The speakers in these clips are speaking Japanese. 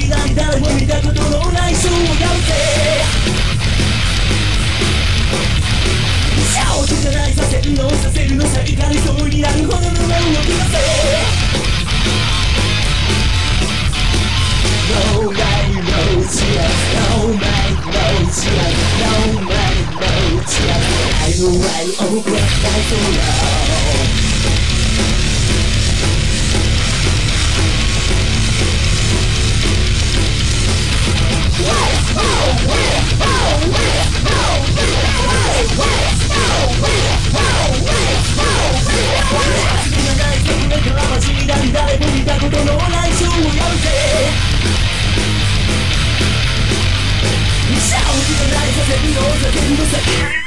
しなん誰も見たことのないそをやせぜ正気じゃないさせるのさせるのさ怒りそうになるほどの目能力だせ No money, no chance No money, no chance No money, no chance I will ride over that soul がないさせるのさ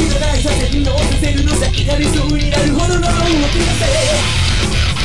ひらない左遷のさせるのさがりそうになるほどの動きだせ